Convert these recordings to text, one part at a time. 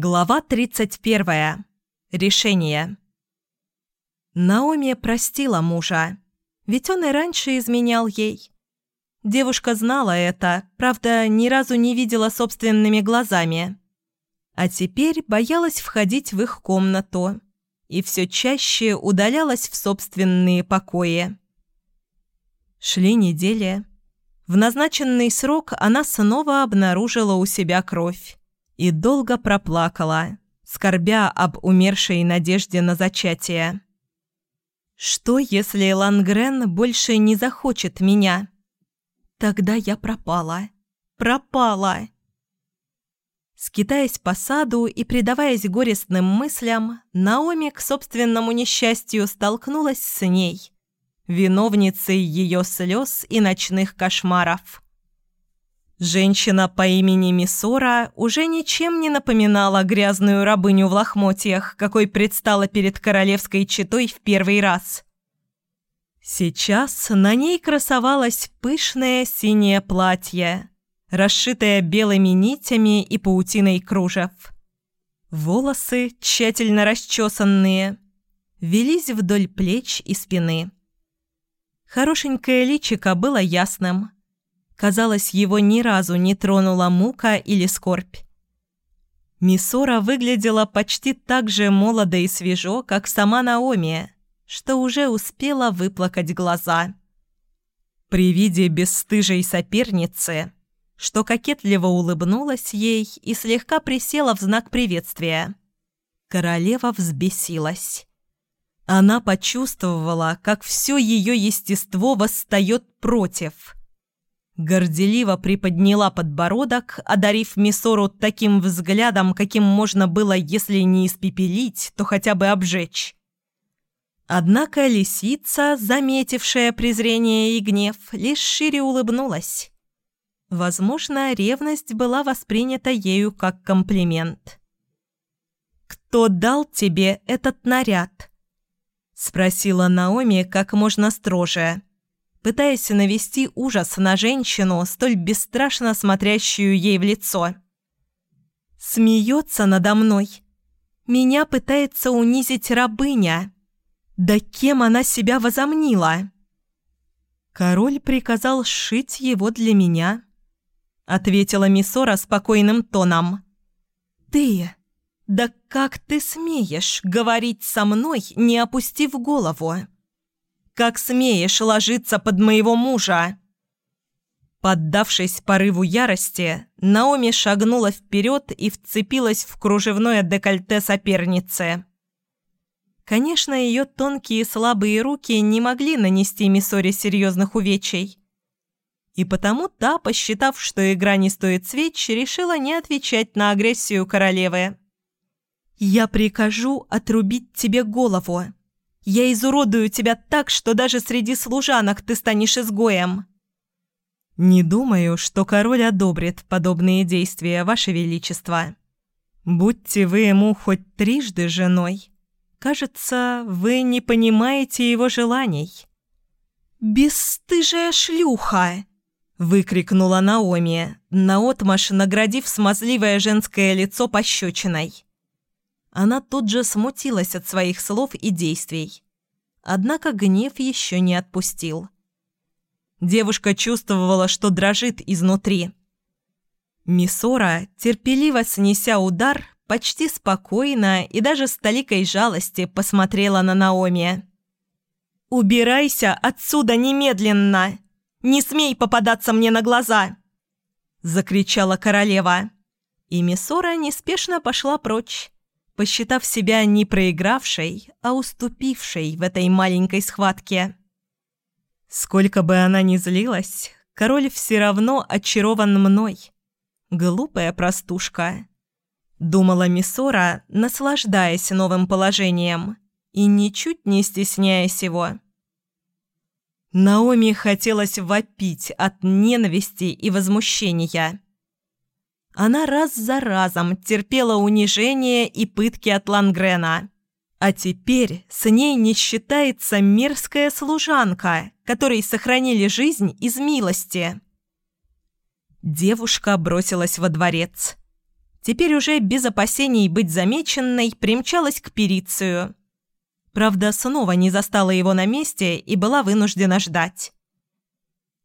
Глава 31. Решение. Наоми простила мужа, ведь он и раньше изменял ей. Девушка знала это, правда, ни разу не видела собственными глазами. А теперь боялась входить в их комнату и все чаще удалялась в собственные покои. Шли недели. В назначенный срок она снова обнаружила у себя кровь и долго проплакала, скорбя об умершей надежде на зачатие. «Что, если Лангрен больше не захочет меня?» «Тогда я пропала. Пропала!» Скитаясь по саду и предаваясь горестным мыслям, Наоми к собственному несчастью столкнулась с ней, виновницей ее слез и ночных кошмаров. Женщина по имени Мисора уже ничем не напоминала грязную рабыню в лохмотьях, какой предстала перед королевской четой в первый раз. Сейчас на ней красовалось пышное синее платье, расшитое белыми нитями и паутиной кружев. Волосы, тщательно расчесанные, велись вдоль плеч и спины. Хорошенькое личико было ясным – Казалось, его ни разу не тронула мука или скорбь. Мисора выглядела почти так же молодо и свежо, как сама Наоми, что уже успела выплакать глаза. При виде бесстыжей соперницы, что кокетливо улыбнулась ей и слегка присела в знак приветствия, королева взбесилась. Она почувствовала, как все ее естество восстает против – Горделиво приподняла подбородок, одарив Мисору таким взглядом, каким можно было, если не испепелить, то хотя бы обжечь. Однако лисица, заметившая презрение и гнев, лишь шире улыбнулась. Возможно, ревность была воспринята ею как комплимент. «Кто дал тебе этот наряд?» — спросила Наоми как можно строже пытаясь навести ужас на женщину, столь бесстрашно смотрящую ей в лицо. «Смеется надо мной. Меня пытается унизить рабыня. Да кем она себя возомнила?» «Король приказал сшить его для меня», — ответила Мисора спокойным тоном. «Ты? Да как ты смеешь говорить со мной, не опустив голову?» Как смеешь ложиться под моего мужа?» Поддавшись порыву ярости, Наоми шагнула вперед и вцепилась в кружевное декольте соперницы. Конечно, ее тонкие слабые руки не могли нанести Миссоре серьезных увечий. И потому та, посчитав, что игра не стоит свеч, решила не отвечать на агрессию королевы. «Я прикажу отрубить тебе голову», я изуродую тебя так, что даже среди служанок ты станешь изгоем». «Не думаю, что король одобрит подобные действия, Ваше Величество. Будьте вы ему хоть трижды женой. Кажется, вы не понимаете его желаний». «Бесстыжая шлюха!» — выкрикнула Наоми, наотмашь наградив смазливое женское лицо пощечиной. Она тут же смутилась от своих слов и действий. Однако гнев еще не отпустил. Девушка чувствовала, что дрожит изнутри. Мисора, терпеливо снеся удар, почти спокойно и даже с толикой жалости посмотрела на Наоми. «Убирайся отсюда немедленно! Не смей попадаться мне на глаза!» Закричала королева. И Мисора неспешно пошла прочь, посчитав себя не проигравшей, а уступившей в этой маленькой схватке. Сколько бы она ни злилась, король все равно очарован мной. Глупая простушка. Думала Мисора, наслаждаясь новым положением и ничуть не стесняясь его. Наоми хотелось вопить от ненависти и возмущения. Она раз за разом терпела унижение и пытки от Лангрена. А теперь с ней не считается мерзкая служанка, которой сохранили жизнь из милости. Девушка бросилась во дворец. теперь уже без опасений быть замеченной, примчалась к Перицию. Правда, снова не застала его на месте и была вынуждена ждать.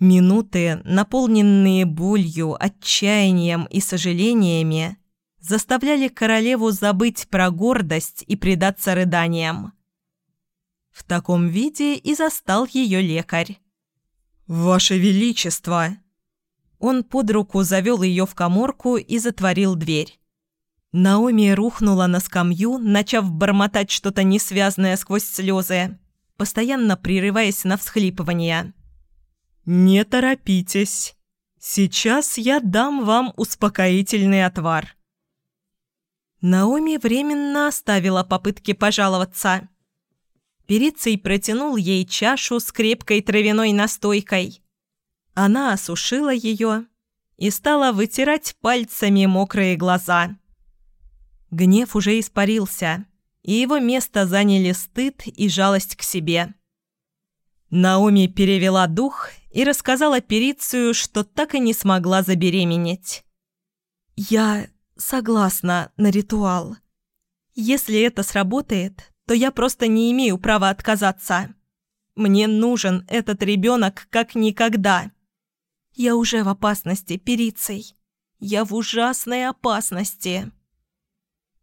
Минуты, наполненные болью, отчаянием и сожалениями, заставляли королеву забыть про гордость и предаться рыданиям. В таком виде и застал ее лекарь. «Ваше Величество!» Он под руку завел ее в коморку и затворил дверь. Наоми рухнула на скамью, начав бормотать что-то несвязное сквозь слезы, постоянно прерываясь на всхлипывания. «Не торопитесь. Сейчас я дам вам успокоительный отвар». Наоми временно оставила попытки пожаловаться. Перицей протянул ей чашу с крепкой травяной настойкой. Она осушила ее и стала вытирать пальцами мокрые глаза. Гнев уже испарился, и его место заняли стыд и жалость к себе. Наоми перевела дух и рассказала Перицию, что так и не смогла забеременеть. «Я согласна на ритуал. Если это сработает, то я просто не имею права отказаться. Мне нужен этот ребенок как никогда. Я уже в опасности, Перицей. Я в ужасной опасности».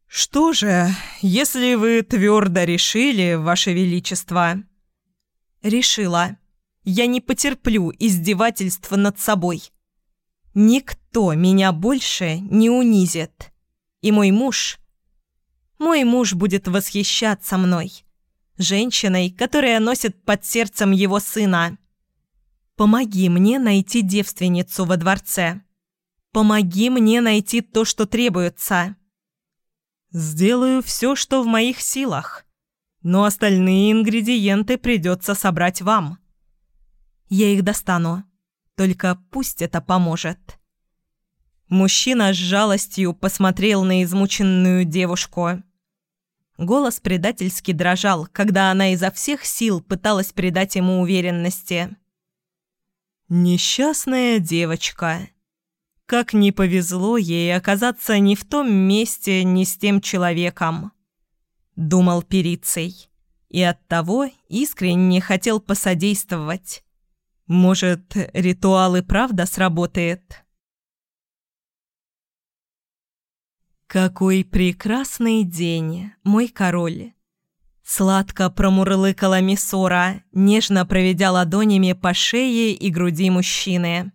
«Что же, если вы твердо решили, Ваше Величество?» «Решила. Я не потерплю издевательства над собой. Никто меня больше не унизит. И мой муж... Мой муж будет восхищаться мной. Женщиной, которая носит под сердцем его сына. Помоги мне найти девственницу во дворце. Помоги мне найти то, что требуется. Сделаю все, что в моих силах. Но остальные ингредиенты придется собрать вам. Я их достану. Только пусть это поможет. Мужчина с жалостью посмотрел на измученную девушку. Голос предательски дрожал, когда она изо всех сил пыталась придать ему уверенности. «Несчастная девочка. Как не повезло ей оказаться ни в том месте, ни с тем человеком», — думал Перицей. И оттого искренне хотел посодействовать. Может, ритуал и правда сработает? «Какой прекрасный день, мой король!» Сладко промурлыкала Миссора, нежно проведя ладонями по шее и груди мужчины.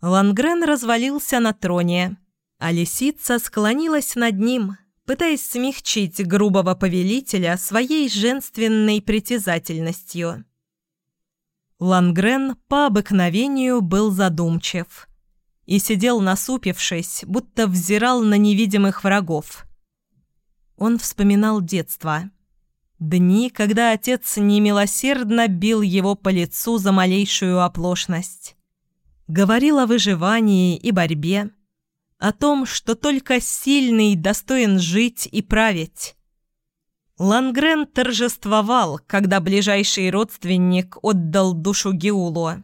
Лангрен развалился на троне, а лисица склонилась над ним, пытаясь смягчить грубого повелителя своей женственной притязательностью. Лангрен по обыкновению был задумчив и сидел насупившись, будто взирал на невидимых врагов. Он вспоминал детство. Дни, когда отец немилосердно бил его по лицу за малейшую оплошность. Говорил о выживании и борьбе, о том, что только сильный достоин жить и править, Лангрен торжествовал, когда ближайший родственник отдал душу Геулу.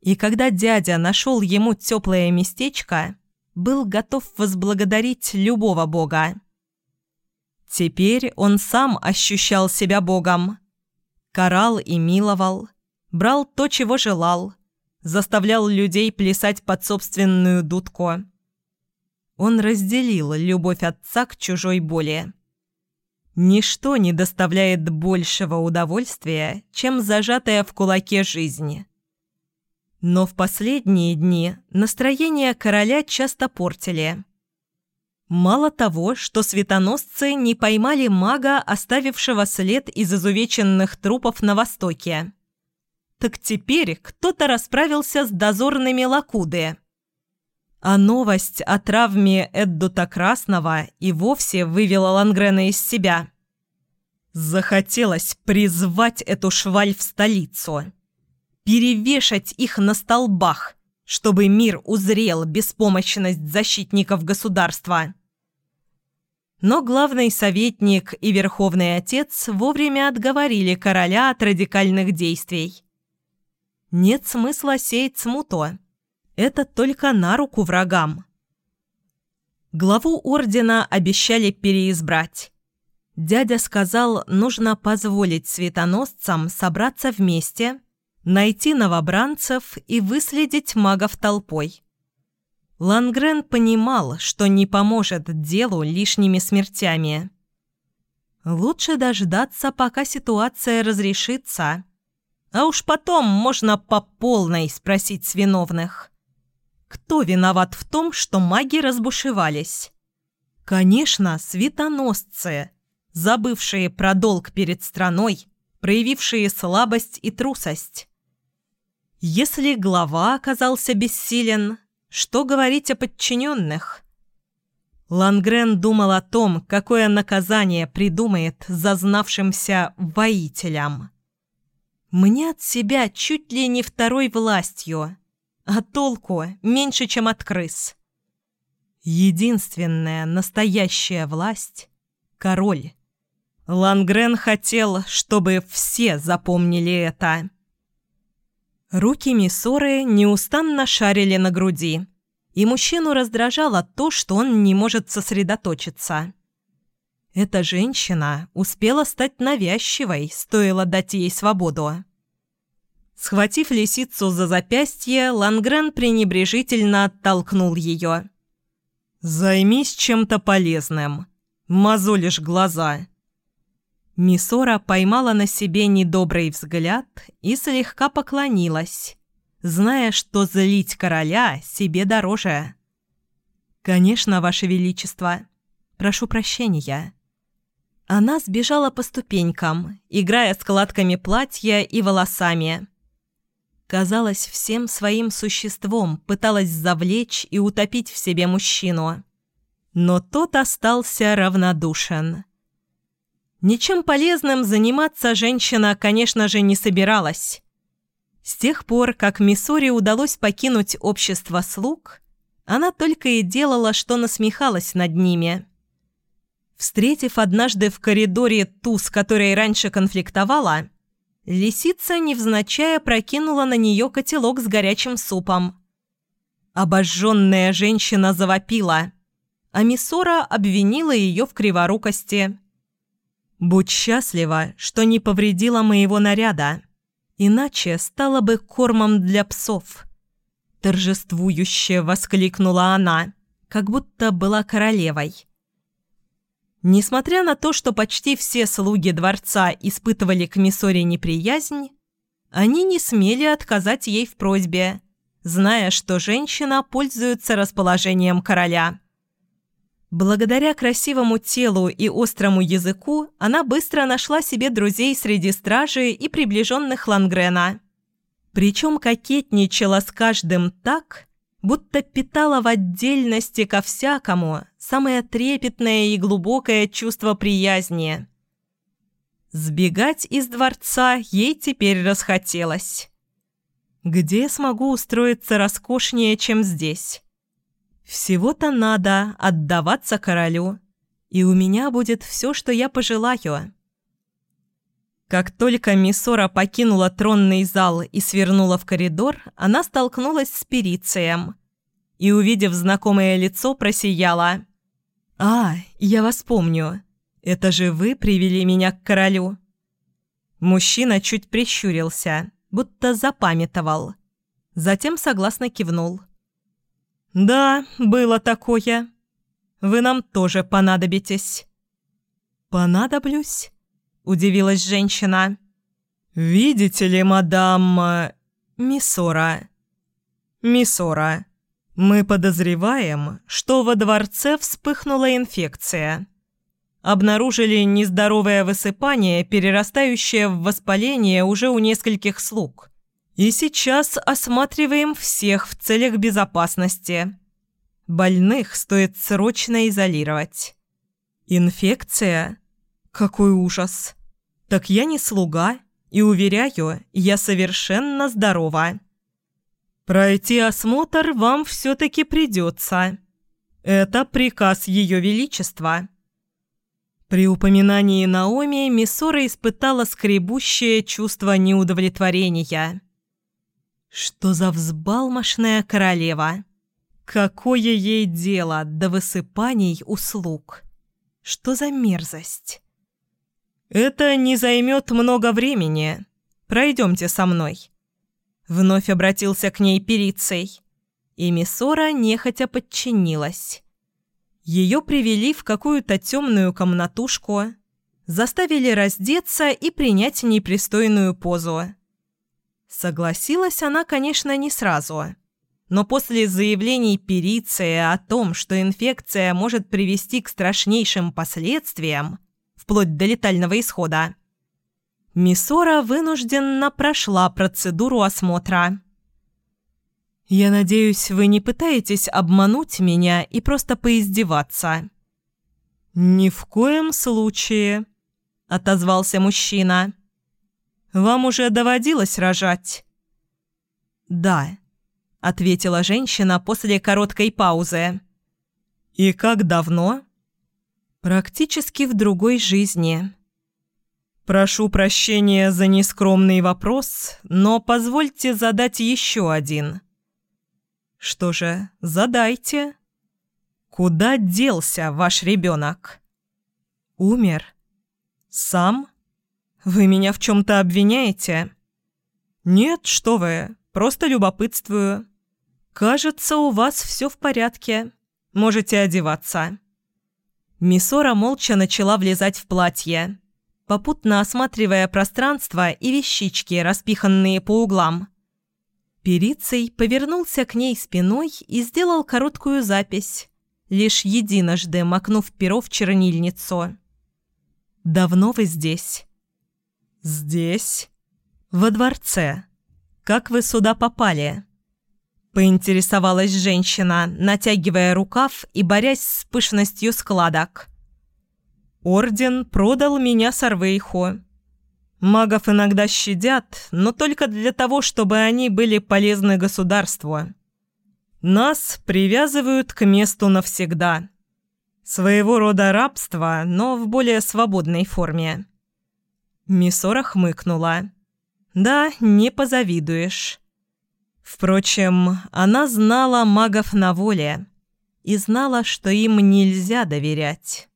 И когда дядя нашел ему теплое местечко, был готов возблагодарить любого бога. Теперь он сам ощущал себя богом. Карал и миловал, брал то, чего желал, заставлял людей плясать под собственную дудку. Он разделил любовь отца к чужой боли. Ничто не доставляет большего удовольствия, чем зажатая в кулаке жизнь. Но в последние дни настроение короля часто портили. Мало того, что светоносцы не поймали мага, оставившего след из изувеченных трупов на востоке. Так теперь кто-то расправился с дозорными лакуды. А новость о травме Эддута Красного и вовсе вывела Лангрена из себя. Захотелось призвать эту шваль в столицу. Перевешать их на столбах, чтобы мир узрел беспомощность защитников государства. Но главный советник и верховный отец вовремя отговорили короля от радикальных действий. Нет смысла сеять смуту это только на руку врагам. Главу ордена обещали переизбрать. Дядя сказал, нужно позволить светоносцам собраться вместе, найти новобранцев и выследить магов толпой. Лангрен понимал, что не поможет делу лишними смертями. Лучше дождаться, пока ситуация разрешится. А уж потом можно по полной спросить с виновных. Кто виноват в том, что маги разбушевались? Конечно, светоносцы, забывшие про долг перед страной, проявившие слабость и трусость. Если глава оказался бессилен, что говорить о подчиненных? Лангрен думал о том, какое наказание придумает зазнавшимся воителям. Мне от себя чуть ли не второй властью – а толку меньше, чем от крыс. Единственная настоящая власть — король. Лангрен хотел, чтобы все запомнили это. Руки Миссоры неустанно шарили на груди, и мужчину раздражало то, что он не может сосредоточиться. Эта женщина успела стать навязчивой, стоило дать ей свободу. Схватив лисицу за запястье, Лангрен пренебрежительно оттолкнул ее. «Займись чем-то полезным. Мозолишь глаза». Мисора поймала на себе недобрый взгляд и слегка поклонилась, зная, что злить короля себе дороже. «Конечно, Ваше Величество. Прошу прощения». Она сбежала по ступенькам, играя складками платья и волосами казалось, всем своим существом пыталась завлечь и утопить в себе мужчину. Но тот остался равнодушен. Ничем полезным заниматься женщина, конечно же, не собиралась. С тех пор, как Миссори удалось покинуть общество слуг, она только и делала, что насмехалась над ними. Встретив однажды в коридоре ту, с которой раньше конфликтовала, Лисица невзначай прокинула на нее котелок с горячим супом. Обожженная женщина завопила, а Миссора обвинила ее в криворукости. «Будь счастлива, что не повредила моего наряда, иначе стала бы кормом для псов». Торжествующе воскликнула она, как будто была королевой. Несмотря на то, что почти все слуги дворца испытывали к Миссоре неприязнь, они не смели отказать ей в просьбе, зная, что женщина пользуется расположением короля. Благодаря красивому телу и острому языку она быстро нашла себе друзей среди стражи и приближенных Лангрена. Причем кокетничала с каждым так, будто питала в отдельности ко всякому самое трепетное и глубокое чувство приязни. Сбегать из дворца ей теперь расхотелось. Где смогу устроиться роскошнее, чем здесь? Всего-то надо отдаваться королю, и у меня будет все, что я пожелаю. Как только Миссора покинула тронный зал и свернула в коридор, она столкнулась с Перицием и, увидев знакомое лицо, просияла. «А, я вас помню. Это же вы привели меня к королю». Мужчина чуть прищурился, будто запамятовал. Затем согласно кивнул. «Да, было такое. Вы нам тоже понадобитесь». «Понадоблюсь?» – удивилась женщина. «Видите ли, мадам... Э, Миссора...» «Миссора, мы подозреваем, что во дворце вспыхнула инфекция. Обнаружили нездоровое высыпание, перерастающее в воспаление уже у нескольких слуг. И сейчас осматриваем всех в целях безопасности. Больных стоит срочно изолировать. Инфекция? Какой ужас! Так я не слуга, и, уверяю, я совершенно здорова. Пройти осмотр вам все-таки придется. Это приказ Ее Величества». При упоминании Наоми Миссора испытала скребущее чувство неудовлетворения. «Что за взбалмошная королева? Какое ей дело до высыпаний услуг? Что за мерзость? «Это не займет много времени. Пройдемте со мной». Вновь обратился к ней перицей, и Миссора нехотя подчинилась. Ее привели в какую-то темную комнатушку, заставили раздеться и принять непристойную позу. Согласилась она, конечно, не сразу. Но после заявлений периции о том, что инфекция может привести к страшнейшим последствиям, вплоть до летального исхода, Миссора вынужденно прошла процедуру осмотра. «Я надеюсь, вы не пытаетесь обмануть меня и просто поиздеваться?» «Ни в коем случае», — отозвался мужчина. «Вам уже доводилось рожать?» «Да», — ответила женщина после короткой паузы. «И как давно?» «Практически в другой жизни». «Прошу прощения за нескромный вопрос, но позвольте задать еще один». «Что же, задайте». «Куда делся ваш ребенок?» «Умер». «Сам? Вы меня в чем-то обвиняете?» «Нет, что вы, просто любопытствую. Кажется, у вас все в порядке. Можете одеваться». Мисора молча начала влезать в платье попутно осматривая пространство и вещички, распиханные по углам. Перицей повернулся к ней спиной и сделал короткую запись, лишь единожды макнув перо в чернильницу. «Давно вы здесь?» «Здесь?» «Во дворце. Как вы сюда попали?» Поинтересовалась женщина, натягивая рукав и борясь с пышностью складок. Орден продал меня Сарвейху. Магов иногда щадят, но только для того, чтобы они были полезны государству. Нас привязывают к месту навсегда. Своего рода рабство, но в более свободной форме. Мисора хмыкнула. «Да, не позавидуешь». Впрочем, она знала магов на воле и знала, что им нельзя доверять.